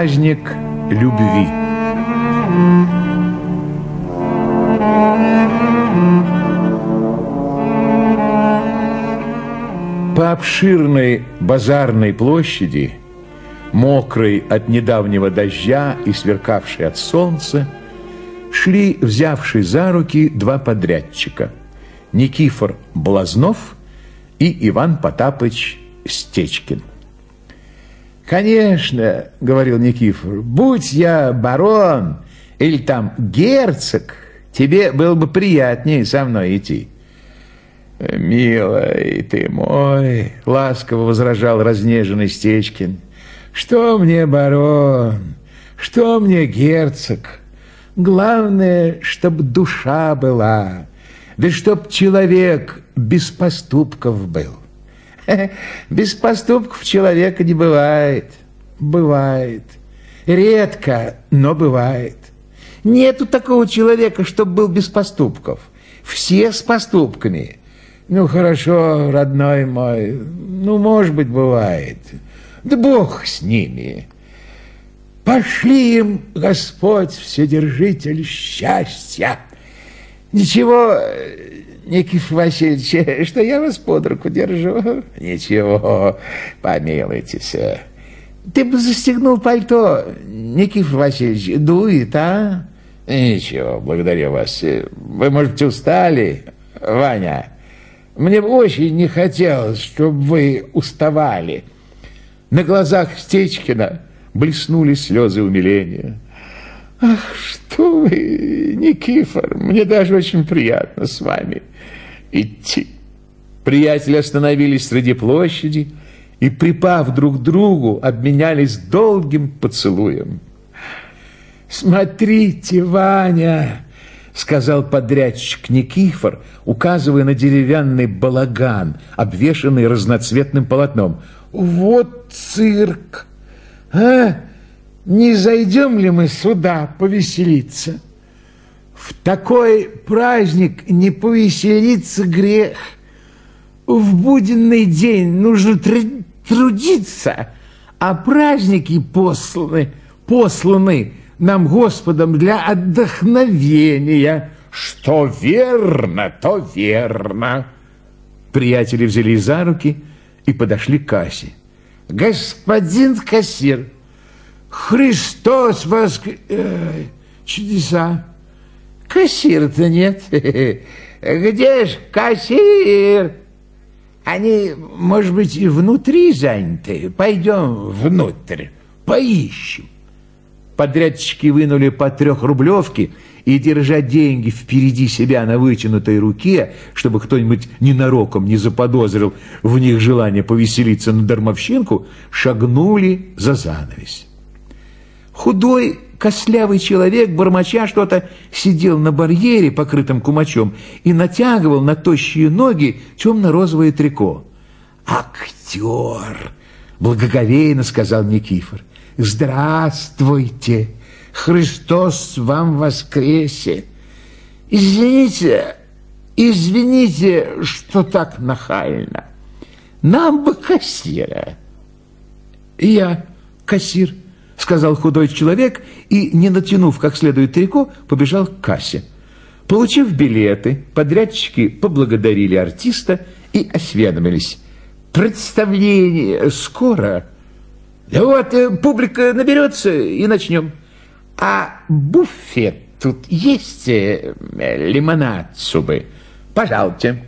Праздник любви. По обширной базарной площади, мокрой от недавнего дождя и сверкавшей от солнца, шли, взявшие за руки, два подрядчика – Никифор Блазнов и Иван Потапыч Стечкин. «Конечно, — говорил Никифор, — будь я барон или там герцог, тебе было бы приятнее со мной идти». «Милый ты мой!» — ласково возражал разнеженный Стечкин. «Что мне барон? Что мне герцог? Главное, чтоб душа была, да чтоб человек без поступков был. Без поступков человека не бывает. Бывает. Редко, но бывает. Нету такого человека, чтобы был без поступков. Все с поступками. Ну, хорошо, родной мой, ну, может быть, бывает. Да Бог с ними. Пошли им, Господь, Вседержитель счастья. Ничего, Никифор Васильевич, что я вас под руку держу. Ничего, помилуйтесь. Ты бы застегнул пальто, Никифор Васильевич, дует, а? Ничего, благодарю вас. Вы, может устали, Ваня? Мне бы очень не хотелось, чтобы вы уставали. На глазах Стечкина блеснули слезы умиления. Ах, что вы, Никифор, мне даже очень приятно с вами идти. Приятели остановились среди площади и, припав друг к другу, обменялись долгим поцелуем. «Смотрите, Ваня!» — сказал подрядчик Никифор, указывая на деревянный балаган, обвешанный разноцветным полотном. «Вот цирк! А? Не зайдем ли мы сюда повеселиться?» В такой праздник не повеселиться грех. В буденный день нужно трудиться, а праздники посланы, посланы нам Господом для отдохновения. Что верно, то верно. Приятели взялись за руки и подошли к кассе. Господин кассир, Христос воск... Э, чудеса. Кассира-то нет. Где ж кассир? Они, может быть, и внутри заняты. Пойдем внутрь, поищем. Подрядчики вынули по трехрублевке и, держа деньги впереди себя на вытянутой руке, чтобы кто-нибудь ненароком не заподозрил в них желание повеселиться на дармовщинку, шагнули за занавес. Худой Кослявый человек, бормоча что-то, сидел на барьере, покрытом кумачом, и натягивал на тощие ноги темно-розовое трико. «Актер!» — благоговейно сказал Никифор. «Здравствуйте! Христос вам воскресе! Извините, извините, что так нахально. Нам бы кассира». «Я кассир», сказал худой человек и, не натянув как следует трико, побежал к кассе. Получив билеты, подрядчики поблагодарили артиста и осведомились. «Представление скоро?» «Да вот, э, публика наберется и начнем». «А буфет тут есть э, лимонад, субы?» «Пожалуйте».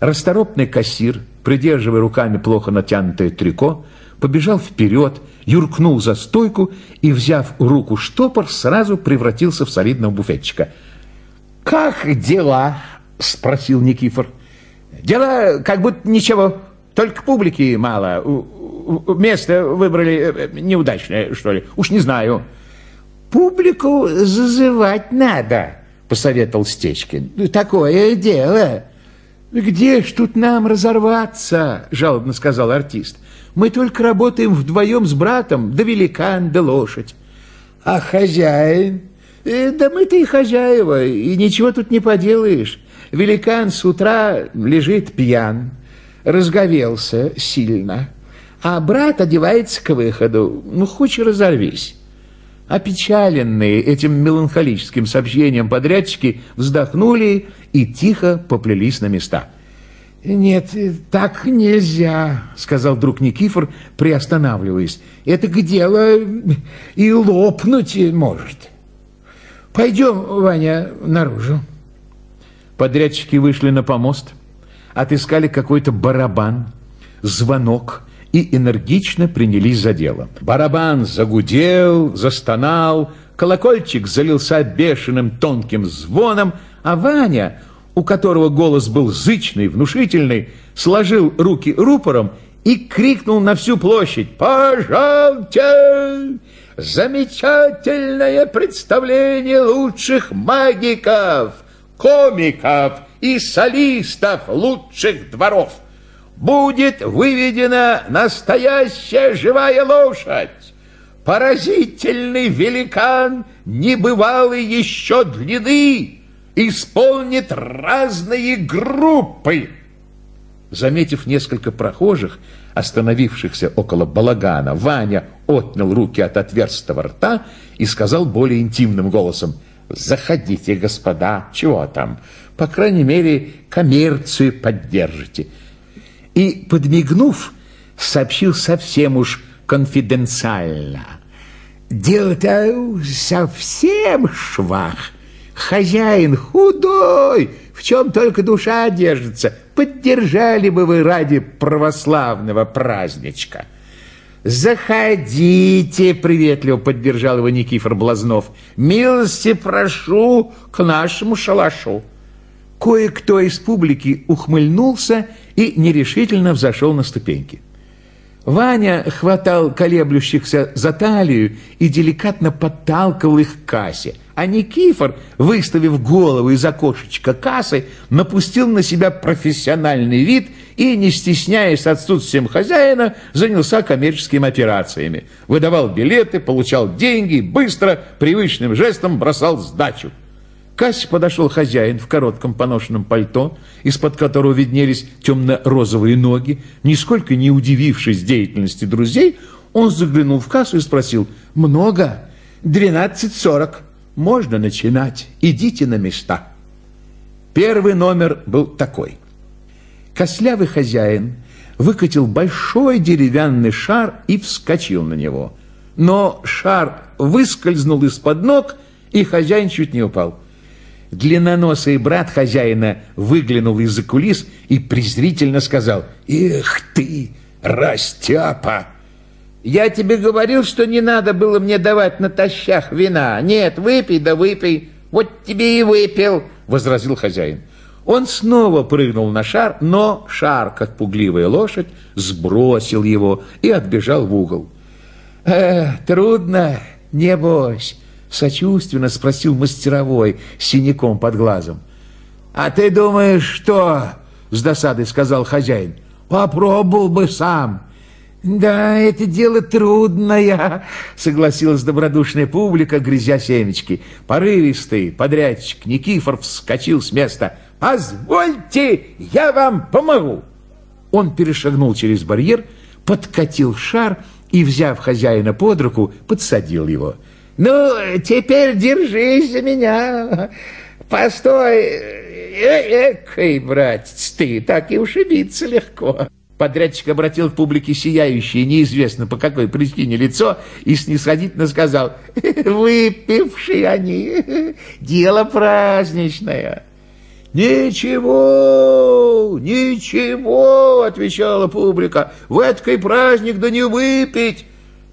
Расторопный кассир, придерживая руками плохо натянутое трико, побежал вперед, юркнул за стойку и, взяв руку штопор, сразу превратился в солидного буфетчика. «Как дела?» — спросил Никифор. «Дела как будто ничего, только публики мало. Место выбрали э, неудачное, что ли, уж не знаю». «Публику зазывать надо», — посоветовал Стечкин. «Такое дело». «Где ж тут нам разорваться?» — жалобно сказал артист. Мы только работаем вдвоем с братом, да великан, да лошадь. А хозяин? Э, да мы-то и хозяева, и ничего тут не поделаешь. Великан с утра лежит пьян, разговелся сильно. а брат одевается к выходу. Ну, хоть разорвись. Опечаленные этим меланхолическим сообщением подрядчики вздохнули и тихо поплелись на места. «Нет, так нельзя», — сказал друг Никифор, приостанавливаясь. «Это к делу и лопнуть может. Пойдем, Ваня, наружу». Подрядчики вышли на помост, отыскали какой-то барабан, звонок и энергично принялись за дело. Барабан загудел, застонал, колокольчик залился бешеным тонким звоном, а Ваня, у которого голос был зычный, внушительный, сложил руки рупором и крикнул на всю площадь «Пожалуйте! Замечательное представление лучших магиков, комиков и солистов лучших дворов!» будет выведена настоящая живая лошадь. Поразительный великан, небывалый еще длины, исполнит разные группы. Заметив несколько прохожих, остановившихся около балагана, Ваня отнял руки от отверстого рта и сказал более интимным голосом, «Заходите, господа, чего там? По крайней мере, коммерцию поддержите» и, подмигнув, сообщил совсем уж конфиденциально. «Дело-то совсем швах. Хозяин худой, в чем только душа держится. Поддержали бы вы ради православного праздничка». «Заходите!» — приветливо поддержал его Никифор Блазнов. «Милости прошу к нашему шалашу». Кое-кто из публики ухмыльнулся и нерешительно взошел на ступеньки. Ваня хватал колеблющихся за талию и деликатно подталкивал их к кассе, а Никифор, выставив голову из окошечка кассы, напустил на себя профессиональный вид и, не стесняясь отсутствием хозяина, занялся коммерческими операциями. Выдавал билеты, получал деньги, быстро, привычным жестом бросал сдачу. К кассе подошел хозяин в коротком поношенном пальто, из-под которого виднелись темно-розовые ноги. Нисколько не удивившись деятельности друзей, он заглянул в кассу и спросил, «Много? Двенадцать сорок. Можно начинать. Идите на места». Первый номер был такой. Кослявый хозяин выкатил большой деревянный шар и вскочил на него. Но шар выскользнул из-под ног, и хозяин чуть не упал. Длинноносый брат хозяина выглянул из-за кулис и презрительно сказал, «Эх ты, растяпа!» «Я тебе говорил, что не надо было мне давать натощак вина. Нет, выпей да выпей. Вот тебе и выпил», — возразил хозяин. Он снова прыгнул на шар, но шар, как пугливая лошадь, сбросил его и отбежал в угол. «Э, трудно, небось», Сочувственно спросил мастеровой синяком под глазом. «А ты думаешь, что?» — с досадой сказал хозяин. «Попробовал бы сам». «Да, это дело трудное», — согласилась добродушная публика, грязя семечки. Порывистый подрядчик Никифор вскочил с места. «Позвольте, я вам помогу!» Он перешагнул через барьер, подкатил шар и, взяв хозяина под руку, подсадил его. Ну, теперь держись за меня. Постой. Э Экой, братец, ты, так и ушибиться легко. Подрядчик обратил к публике сияющее, неизвестно по какой причине лицо, и снисходительно сказал, выпившие они, дело праздничное. «Ничего, ничего!» — отвечала публика. «В эткой праздник да не выпить!»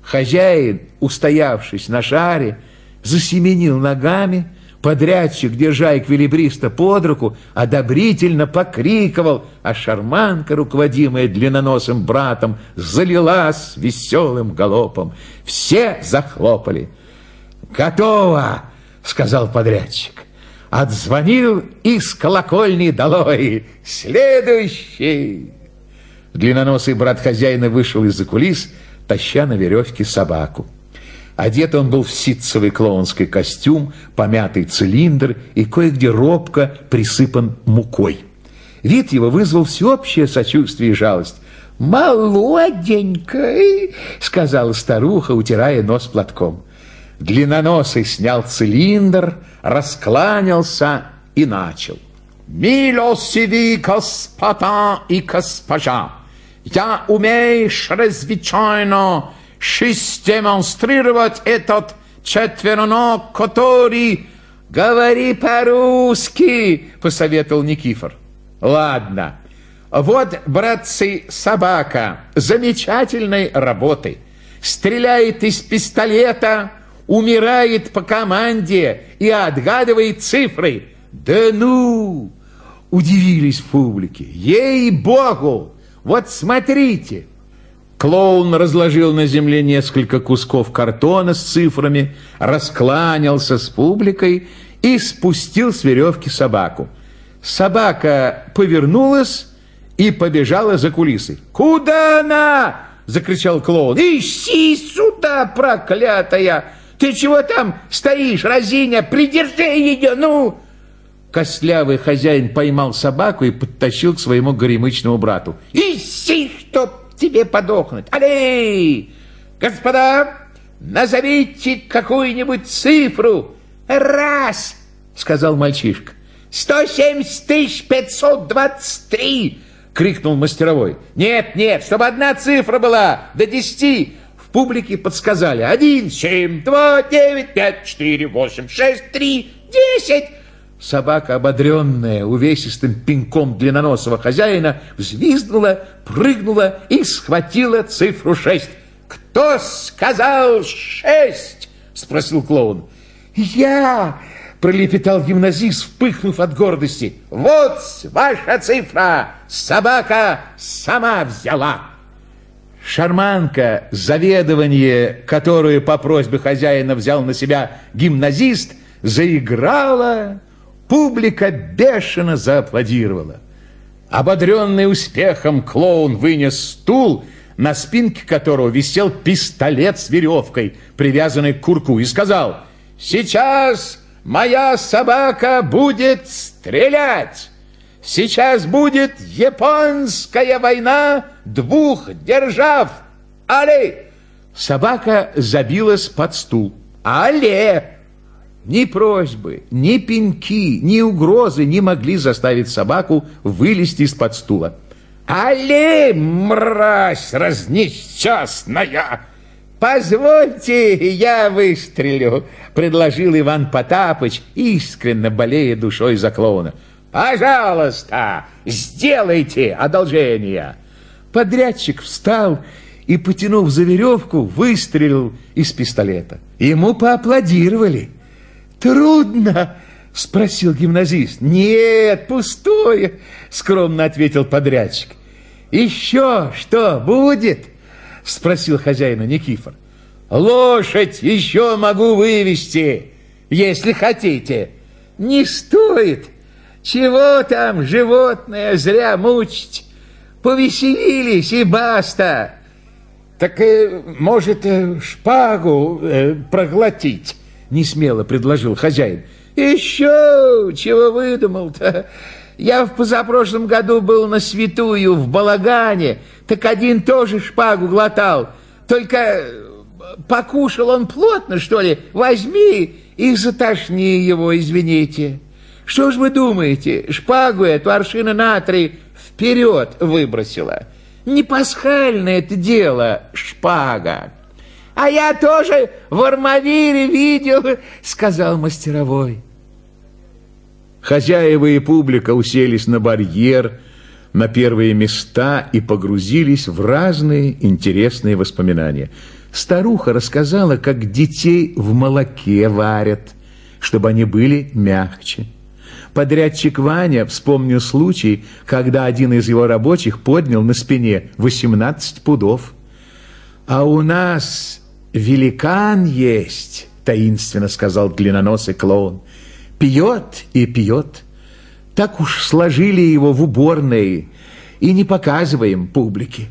Хозяин, устоявшись на шаре, засеменил ногами, подрядчик, держа эквилибриста под руку, одобрительно покриковал, а шарманка, руководимая длинноносым братом, залилась веселым галопом. Все захлопали. «Готово!» — сказал подрядчик. Отзвонил из колокольни долой. «Следующий!» Длинноносый брат хозяина вышел из-за кулис, таща на веревке собаку. Одет он был в ситцевый клоунский костюм, помятый цилиндр и кое-где робко присыпан мукой. Вид его вызвал всеобщее сочувствие и жалость. «Молоденькая», — сказала старуха, утирая нос платком. Длинноносый снял цилиндр, раскланялся и начал. «Милостивый господа и госпожа, я умею чрезвычайно демонстрировать этот четвероног, который... Говори по-русски, посоветовал Никифор. Ладно. Вот, братцы, собака замечательной работы. Стреляет из пистолета, умирает по команде и отгадывает цифры. Да ну! Удивились в публике. Ей-богу! Вот смотрите! Клоун разложил на земле несколько кусков картона с цифрами, раскланялся с публикой и спустил с веревки собаку. Собака повернулась и побежала за кулисы. «Куда она?» — закричал клоун. «Ищи сюда, проклятая! Ты чего там стоишь, разиня? Придержи ее, ну!» Костлявый хозяин поймал собаку и подтащил к своему горемычному брату. «Ищи, чтоб тебе подохнуть. Алей! Господа, назовите какую-нибудь цифру. Раз, сказал мальчишка. Сто семьдесят тысяч пятьсот двадцать три, крикнул мастеровой. Нет, нет, чтобы одна цифра была, до десяти. В публике подсказали. Один, семь, два, девять, пять, четыре, восемь, шесть, три, десять. Собака, ободренная увесистым пинком длинноносого хозяина, взвизгнула, прыгнула и схватила цифру шесть. «Кто сказал шесть?» — спросил клоун. «Я!» — пролепетал гимназист, впыхнув от гордости. «Вот ваша цифра! Собака сама взяла!» Шарманка, заведование, которую по просьбе хозяина взял на себя гимназист, заиграла Публика бешено зааплодировала. Ободренный успехом клоун вынес стул, на спинке которого висел пистолет с веревкой, привязанный к курку, и сказал, «Сейчас моя собака будет стрелять! Сейчас будет японская война двух держав! Але!» Собака забилась под стул. «Але!» Ни просьбы, ни пинки, ни угрозы не могли заставить собаку вылезти из-под стула. «Але, мразь разнесчастная!» «Позвольте, я выстрелю», — предложил Иван Потапыч, искренне болея душой за клоуна. «Пожалуйста, сделайте одолжение». Подрядчик встал и, потянув за веревку, выстрелил из пистолета. Ему поаплодировали. Трудно? Спросил гимназист. Нет, пустое, скромно ответил подрядчик. Еще что будет? Спросил хозяина Никифор. Лошадь еще могу вывести, если хотите. Не стоит. Чего там животное зря мучить? Повеселились и баста. Так, э, может, э, шпагу э, проглотить? Не смело предложил хозяин. Еще чего выдумал-то? Я в позапрошлом году был на святую в балагане, так один тоже шпагу глотал. Только э, покушал он плотно, что ли? Возьми и затошни его, извините. Что ж вы думаете, шпагу эту аршина натрий вперед выбросила? Не пасхальное это дело, шпага. А я тоже в Армавире видел, сказал мастеровой. Хозяева и публика уселись на барьер, на первые места и погрузились в разные интересные воспоминания. Старуха рассказала, как детей в молоке варят, чтобы они были мягче. Подрядчик Ваня вспомнил случай, когда один из его рабочих поднял на спине 18 пудов. А у нас великан есть, таинственно сказал длинноносый клоун. Пьет и пьет. Так уж сложили его в уборной и не показываем публике.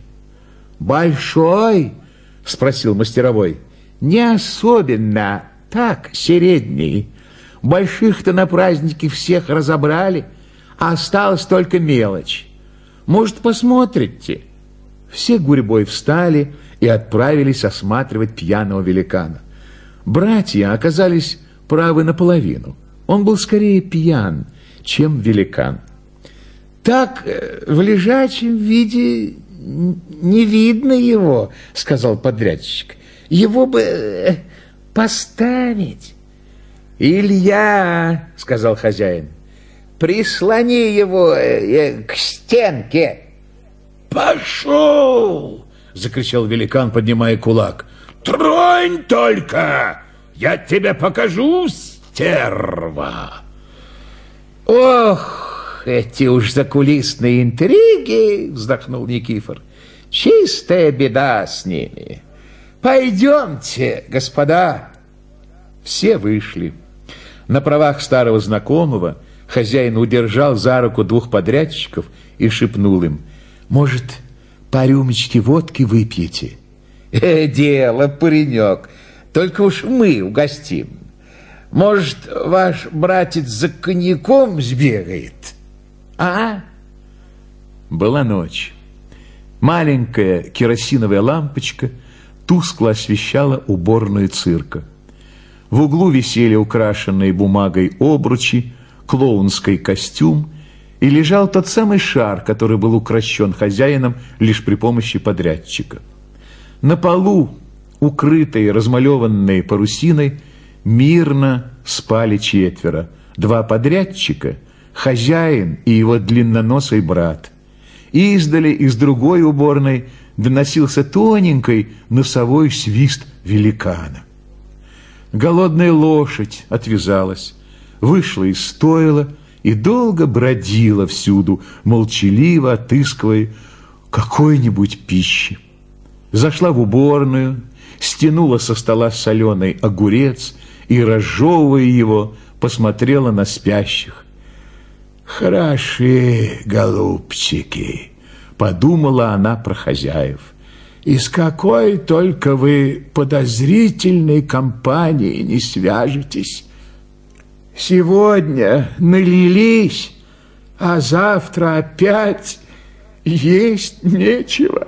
Большой? Спросил мастеровой. Не особенно, так, средний. Больших-то на празднике всех разобрали, а осталась только мелочь. Может, посмотрите? Все гурьбой встали и отправились осматривать пьяного великана. Братья оказались правы наполовину. Он был скорее пьян, чем великан. «Так э, в лежачем виде не видно его», — сказал подрядчик. «Его бы э, поставить». «Илья», — сказал хозяин, — «прислони его э, к стенке». «Пошел!» — закричал великан, поднимая кулак. «Тронь только! Я тебе покажу, стерва!» «Ох, эти уж закулисные интриги!» — вздохнул Никифор. «Чистая беда с ними. Пойдемте, господа!» Все вышли. На правах старого знакомого хозяин удержал за руку двух подрядчиков и шепнул им, «Может, по рюмочке водки выпьете?» э, «Дело, паренек, только уж мы угостим. Может, ваш братец за коньяком сбегает, а?» Была ночь. Маленькая керосиновая лампочка тускло освещала уборную цирка. В углу висели украшенные бумагой обручи, клоунский костюм и лежал тот самый шар, который был укращен хозяином лишь при помощи подрядчика. На полу, укрытые, размалеванные парусиной, мирно спали четверо. Два подрядчика, хозяин и его длинноносый брат. Издали из другой уборной доносился тоненький носовой свист великана. Голодная лошадь отвязалась, вышла из стойла и долго бродила всюду, молчаливо отыскивая какой-нибудь пищи. Зашла в уборную, стянула со стола соленый огурец и, разжевывая его, посмотрела на спящих. «Хороши, голубчики!» — подумала она про хозяев. Из какой только вы подозрительной компании не свяжетесь. Сегодня налились, а завтра опять есть нечего.